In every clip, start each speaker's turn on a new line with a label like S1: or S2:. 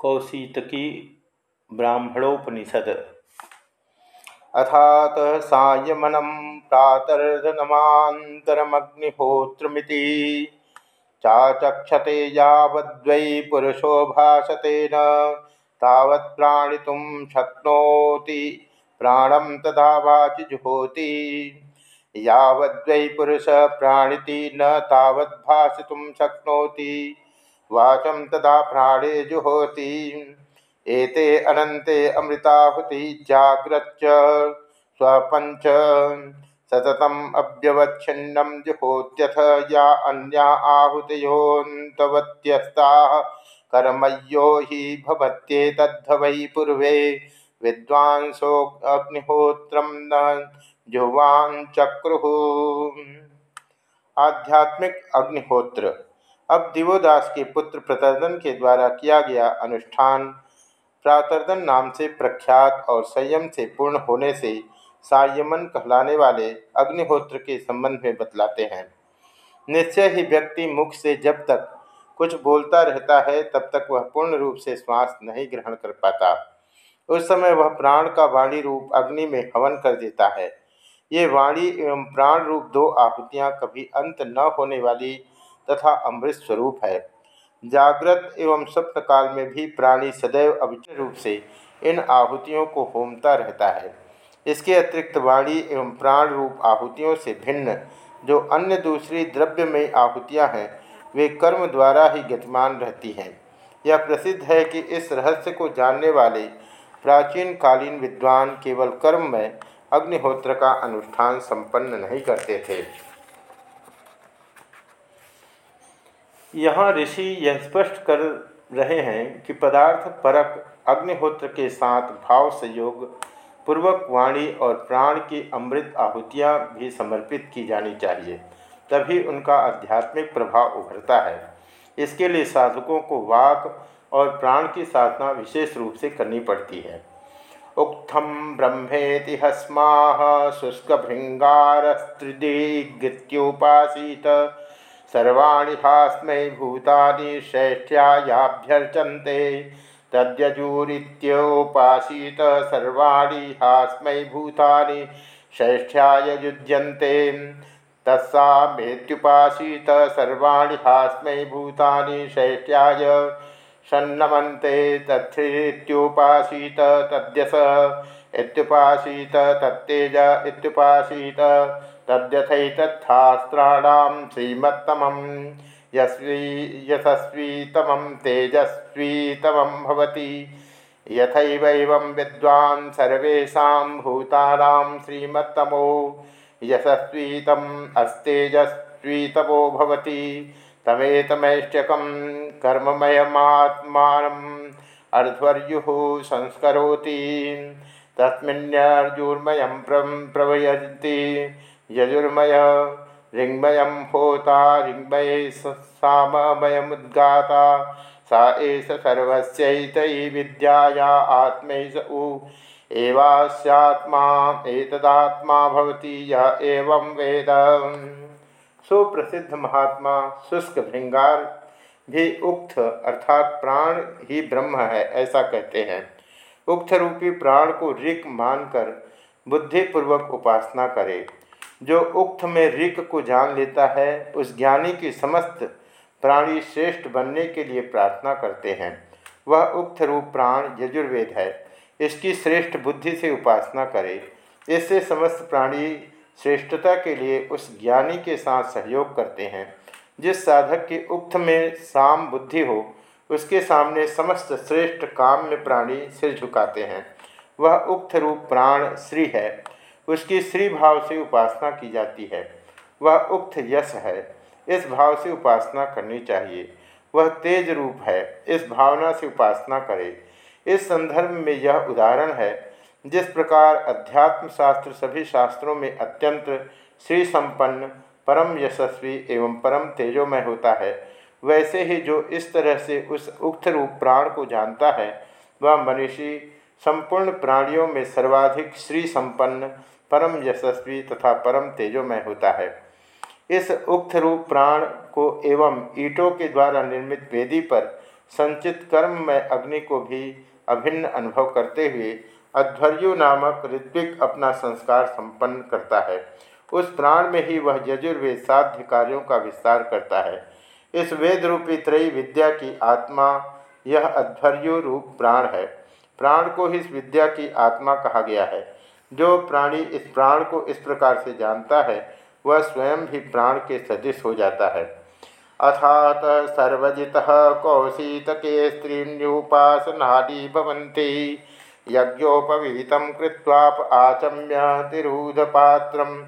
S1: कौशीतकी ब्राह्मणोपनिषद। अथात सायमनम प्रातर्धनमांतरमग्निहोत्रमिति चाचक्षते यावद्वै पुरुषो भाषतेन तावत् प्राणितुं शक्नोति। प्राणं तथा वाचि जुहोति यावद्वै पुरुषः प्राणिति तावद् शक्नोति। वाचम तदा प्राणे जुहोति। एते अनंते अमृताहुति जाग्रच्च स्वपंच सततम अव्यवच्छिन्नम जुहोत्यथ या अन्या आहुतयोन्तवत्यस्ता कर्मयो हि भवत्येतद्ध वै पूर्वे। विद्वांसो अग्निहोत्रम न जुह्वां चक्रु आध्यात्मिक अग्निहोत्र। अब दिवोदास के पुत्र प्रतर्दन के द्वारा किया गया अनुष्ठान प्रातर्दन नाम से प्रख्यात और संयम से पूर्ण होने से सायमन कहलाने वाले अग्निहोत्र के संबंध में बतलाते हैं। निश्चय ही व्यक्ति मुख से जब तक कुछ बोलता रहता है, तब तक वह पूर्ण रूप से श्वास नहीं ग्रहण कर पाता। उस समय वह प्राण का वाणी रूप अग्नि में हवन कर देता है। ये वाणी एवं प्राण रूप दो आहुतियाँ कभी अंत न होने वाली तथा अमृत स्वरूप है। जागृत एवं स्वप्न काल में भी प्राणी सदैव अविचल रूप से इन आहुतियों को होमता रहता है। इसके अतिरिक्त वाणी एवं प्राण रूप आहुतियों से भिन्न जो अन्य दूसरी द्रव्य में आहुतियाँ हैं, वे कर्म द्वारा ही गतिमान रहती हैं। यह प्रसिद्ध है कि इस रहस्य को जानने वाले प्राचीन कालीन विद्वान केवल कर्म में अग्निहोत्र का अनुष्ठान संपन्न नहीं करते थे। यहाँ ऋषि यह स्पष्ट कर रहे हैं कि पदार्थ परक अग्निहोत्र के साथ भाव संयोग, पूर्वक वाणी और प्राण की अमृत आहुतियाँ भी समर्पित की जानी चाहिए। तभी उनका आध्यात्मिक प्रभाव उभरता है। इसके लिए साधकों को वाक और प्राण की साधना विशेष रूप से करनी पड़ती है। उक्थम ब्रह्मेति हस्मा शुष्क भृंगारस्त्रिदिग्योपासीत सर्वाणी हास्मै भूतानि श्रेष्ठ्याभ्यर्चन्ते तद्यजूरीत्योपासीत सर्वाणी हास्मै भूतानि श्रेष्ठ्याय युज्यन्ते तत्सामेत्युपासीत सर्वाणी हास्मै भूतानि श्रेष्ठ्याय सन्नमन्ते तत्थ्रीत्युपासीत तद्यस इत्युपासीत तत्तेज इत्युपासीत तद्यथैतत्थास्त्राणां श्रीमत्तमं। यस्वी यशस्वीतमं, तेजस्वीतमं भवति। यथैवैवं विद्वान् सर्वेषां भूतानां श्रीमत्तमो। यशस्वीतम् अस्तेजस्वीतमो भवति। तमेतमैष्ट्यकं कर्ममयमात्मानम् अर्ध्वर्युः संस्करोति। तस्मिन्नर्जुर्मयं प्रवयन्ति। यजुर्मय ऋङ्मय होता ऋङ्मये साममयमुद्गाता। सा एष सर्वस्यैतै विद्याया उ। एवास्यात्मा, एतदात्मा भवति, य एवं वेद। सुप्रसिद्ध महात्मा शुष्क भृंगार भी उक्त अर्थात प्राण ही ब्रह्म है, ऐसा कहते हैं। उक्त रूपी प्राण को ऋक मानकर बुद्धिपूर्वक उपासना करे। जो उक्त में ऋक को जान लेता है, उस ज्ञानी की समस्त प्राणी श्रेष्ठ बनने के लिए प्रार्थना करते हैं। वह उक्त रूप प्राण यजुर्वेद है। इसकी श्रेष्ठ बुद्धि से उपासना करे। इससे समस्त प्राणी श्रेष्ठता के लिए उस ज्ञानी के साथ सहयोग करते हैं। जिस साधक की उक्त में साम बुद्धि हो, उसके सामने समस्त श्रेष्ठ काम में प्राणी सिर झुकाते हैं। वह उक्त रूप प्राण श्री है। उसकी श्री भाव से उपासना की जाती है। वह उक्त यश है। इस भाव से उपासना करनी चाहिए। वह तेज रूप है। इस भावना से उपासना करे। इस संदर्भ में यह उदाहरण है, जिस प्रकार अध्यात्म शास्त्र सभी शास्त्रों में अत्यंत श्री संपन्न परम यशस्वी एवं परम तेजोमय होता है। वैसे ही जो इस तरह से उस उक्त रूप प्राण को जानता है, वह मनुष्य संपूर्ण प्राणियों में सर्वाधिक श्री संपन्न परम यशस्वी तथा परम तेजोमय होता है। इस उक्त रूप प्राण को एवं ईटों के द्वारा निर्मित वेदी पर संचित कर्म में अग्नि को भी अभिन्न अनुभव करते हुए अध्वर्यु नामक ऋत्विक अपना संस्कार संपन्न करता है। उस प्राण में ही वह यजुर्वेद साध्य कार्यों का विस्तार करता है। इस वेद रूपी त्रयी विद्या की आत्मा यह अध्वर्यु रूप प्राण है। प्राण को ही इस विद्या की आत्मा कहा गया है। जो प्राणी इस प्राण को इस प्रकार से जानता है, वह स्वयं भी प्राण के सदृश हो जाता है। अथात सर्वजित कौशितके स्त्रीन्युपासनादी भवन्ति, यज्ञोपवीत कृत्वाप आचम्य तिरूधपात्र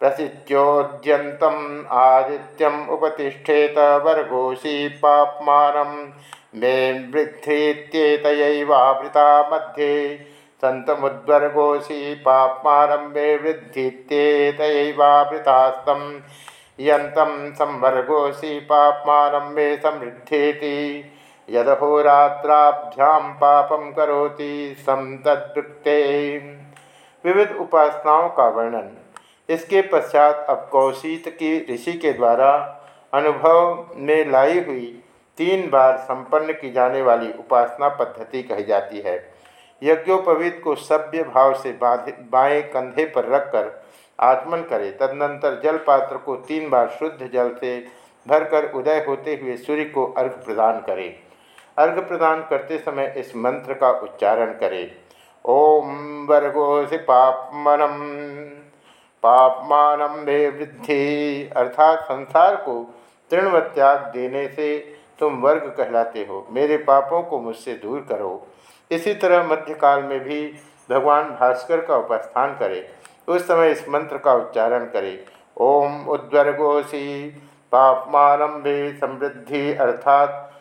S1: प्रसिद्योद्यन्तम् आदित्यम उपतिष्ठेत वर्गोशी पापमान, मे वृद्धित्येतयैवावृता मध्ये। सन्तमुद्वर्गोऽसि पाप्मारम्भे वृद्धित्येतयैवावृतास्तं। यन्तं संवर्गोऽसि पाप्मारम्भे समृद्धेति यदहोरात्राभ्यां पापम करोति सम तद्वृत्ते विविध उपासनाओं का वर्णन। इसके पश्चात अब कौशित की ऋषि के द्वारा अनुभव में लाई हुई तीन बार संपन्न की जाने वाली उपासना पद्धति कही जाती है। यज्ञोपवीत को सभ्य भाव से बाएँ कंधे पर रखकर आचमन करे। तदनंतर जल पात्र को तीन बार शुद्ध जल से भरकर उदय होते हुए सूर्य को अर्घ प्रदान करे। अर्घ प्रदान करते समय इस मंत्र का उच्चारण करे। ओम वर्गो वर्गोसि पापमनम पापमानम मे वृद्धि। अर्थात संसार को तृणव त्याग देने से तुम वर्ग कहलाते हो। मेरे पापों को मुझसे दूर करो। इसी तरह मध्यकाल में भी भगवान भास्कर का उपस्थान करे, उस समय इस मंत्र का उच्चारण करे। ओम उद्वर्गोसी पापमारंभे समृद्धि अर्थात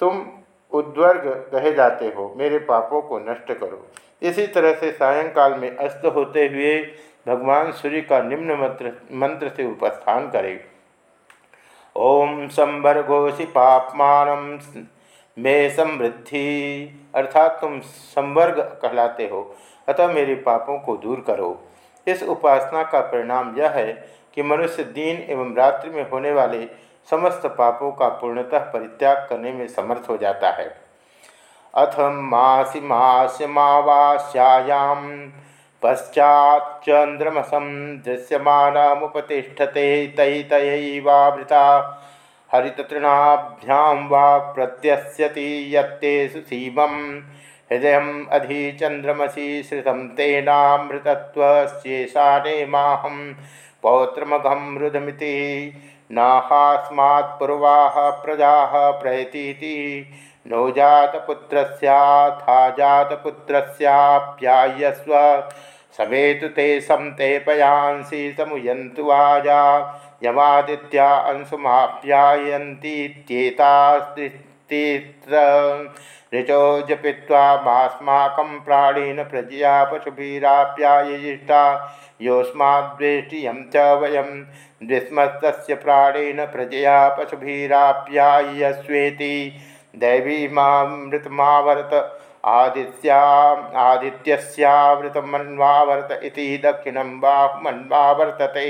S1: तुम उद्वर्ग कहे जाते हो, मेरे पापों को नष्ट करो। इसी तरह से सायंकाल में अस्त होते हुए भगवान सूर्य का निम्न मंत्र मंत्र से उपस्थान करे। ओम संवर्गोषि पापमान मे समृद्धि अर्थात तुम संवर्ग कहलाते हो, अतः मेरे पापों को दूर करो। इस उपासना का परिणाम यह है कि मनुष्य दिन एवं रात्रि में होने वाले समस्त पापों का पूर्णतः परित्याग करने में समर्थ हो जाता है। अथ मासी मास्य मावास्यायाम पश्चाच्चंद्रमसम दृश्यमानमुपतिष्ठते तयि तयैवावृता हरिततृणाभ्यां वा प्रत्यस्यति यत्ते सुसीमं। हृदयम् अधिचन्द्रमसि श्रितं तेनामृतत्वस्येषाने माहं। पौत्रमघं रुदमिति नाहास्मात्पूर्वाः प्रजाः प्रयतीति। नो जातपुत्रस्याथा समेतु ते संतेपयांसी समुयन्तु वाजा यमादित्या अंशुमाप्यायन्तीत्येतास्त्रित्र ऋचो जपित्वा मास्माकं प्राणेन प्रजया पशुभिराप्याययिष्टा। योऽस्माद्वेष्टियं च वयं द्विस्मस्तस्य प्राणेन प्रजया पशुभिराप्यायस्वेति। दैवीमामृतमावर्त आदित्या आदित्यस्यावृतमन्वावर्त इति दक्षिणं बाहुमन्वावर्तते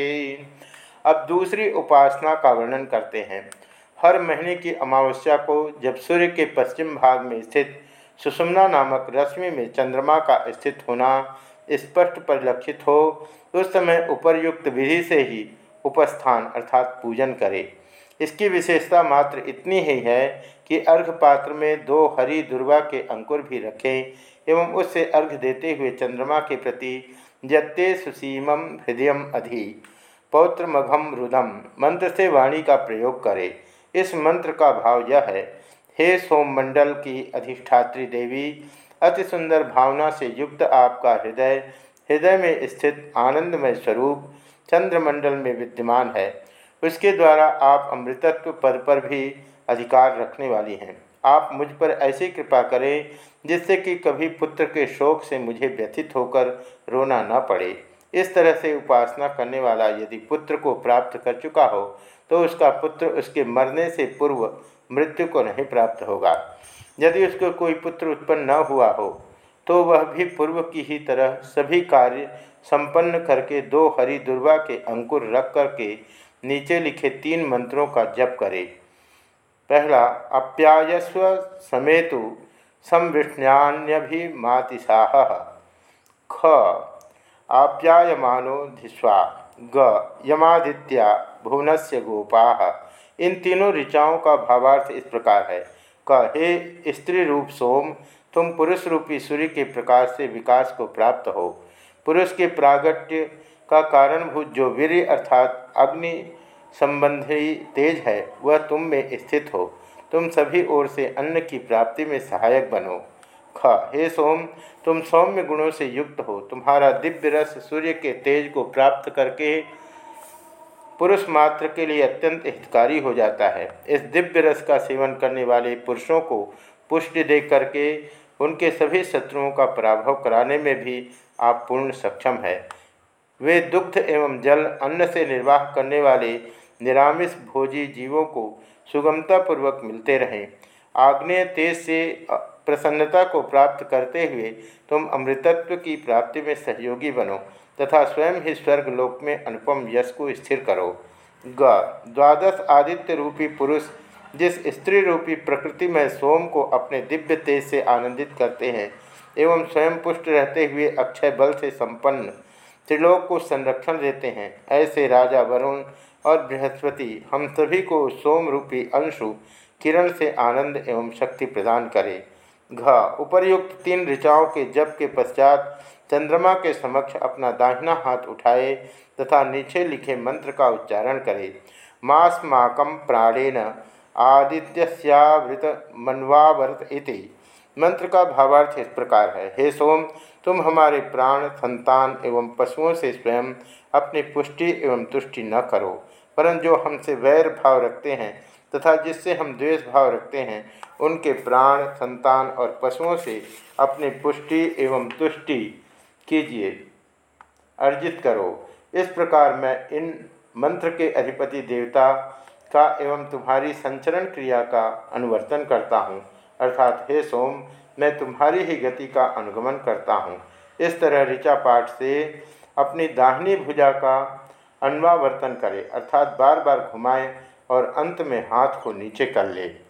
S1: अब दूसरी उपासना का वर्णन करते हैं। हर महीने की अमावस्या को जब सूर्य के पश्चिम भाग में स्थित सुषमना नामक रश्मि में चंद्रमा का स्थित होना स्पष्ट परिलक्षित हो, उस समय उपरयुक्त विधि से ही उपस्थान अर्थात पूजन करे। इसकी विशेषता मात्र इतनी ही है कि अर्घ पात्र में दो हरी दुर्वा के अंकुर भी रखें एवं उससे अर्घ देते हुए चंद्रमा के प्रति जत्ते सुसीमम हृदय अधि पौत्र मघम रुदम मंत्र से वाणी का प्रयोग करें। इस मंत्र का भाव यह है, हे सोममंडल की अधिष्ठात्री देवी, अति सुंदर भावना से युक्त आपका हृदय हृदय में स्थित आनंदमय स्वरूप चंद्रमंडल में विद्यमान है। उसके द्वारा आप अमृतत्व पद पर भी अधिकार रखने वाली हैं। आप मुझ पर ऐसी कृपा करें, जिससे कि कभी पुत्र के शोक से मुझे व्यथित होकर रोना न पड़े। इस तरह से उपासना करने वाला यदि पुत्र को प्राप्त कर चुका हो तो उसका पुत्र उसके मरने से पूर्व मृत्यु को नहीं प्राप्त होगा। यदि उसको कोई पुत्र उत्पन्न न हुआ हो तो वह भी पूर्व की ही तरह सभी कार्य संपन्न करके दो हरि दुर्वा के अंकुर रख करके नीचे लिखे तीन मंत्रों का जप करे। पहला, अप्यायस्व समेतु संविष्ण्यान्यभिमातिशाह ख, आप्यायमानो धिस्वा। ग, यमादित्या भुवन से गोपा। इन तीनों ऋचाओं का भावार्थ इस प्रकार है। क, हे स्त्री रूप सोम, तुम पुरुष रूपी सूर्य के प्रकाश से विकास को प्राप्त हो। पुरुष के प्रागट्य का कारणभूत जो वीर अर्थात अग्नि संबंधी तेज है, वह तुम में स्थित हो। तुम सभी ओर से अन्न की प्राप्ति में सहायक बनो। ख, हे सोम, तुम सौम्य गुणों से युक्त हो। तुम्हारा दिव्य रस सूर्य के तेज को प्राप्त करके पुरुष मात्र के लिए अत्यंत हितकारी हो जाता है। इस दिव्य रस का सेवन करने वाले पुरुषों को पुष्टि दे करके उनके सभी शत्रुओं का पराभव कराने में भी आप पूर्ण सक्षम है। वे दुग्ध एवं जल अन्न से निर्वाह करने वाले निरामिष भोजी जीवों को सुगमतापूर्वक मिलते रहें। आग्नेय तेज से प्रसन्नता को प्राप्त करते हुए तुम अमृतत्व की प्राप्ति में सहयोगी बनो तथा स्वयं ही स्वर्ग लोक में अनुपम यश को स्थिर करो। ग, द्वादश आदित्य रूपी पुरुष जिस स्त्री रूपी प्रकृति में सोम को अपने दिव्य तेज से आनंदित करते हैं एवं स्वयं पुष्ट रहते हुए अक्षय बल से संपन्न त्रिलोक को संरक्षण देते हैं। ऐसे राजा वरुण और बृहस्पति हम सभी को सोम रूपी अंशु, किरण से आनंद एवं शक्ति प्रदान करे। घ, उपर्युक्त तीन ऋचाओं के जप के पश्चात चंद्रमा के समक्ष अपना दाहिना हाथ उठाए तथा नीचे लिखे मंत्र का उच्चारण करे। मास्माकम प्राणेन आदित्यस्यावृत मनवावर्त इति। मंत्र का भावार्थ इस प्रकार है, हे सोम, तुम हमारे प्राण, संतान एवं पशुओं से स्वयं अपनी पुष्टि एवं तुष्टि न करो, परंतु जो हमसे वैर भाव रखते हैं तथा जिससे हम द्वेष भाव रखते हैं, उनके प्राण, संतान और पशुओं से अपनी पुष्टि एवं तुष्टि कीजिए, अर्जित करो। इस प्रकार मैं इन मंत्र के अधिपति देवता का एवं तुम्हारी संचरण क्रिया का अनुवर्तन करता हूँ। अर्थात, हे सोम, मैं तुम्हारी ही गति का अनुगमन करता हूँ। इस तरह ऋचा पाठ से अपनी दाहिनी भुजा का अन्वावर्तन करें, अर्थात बार बार घुमाए और अंत में हाथ को नीचे कर ले।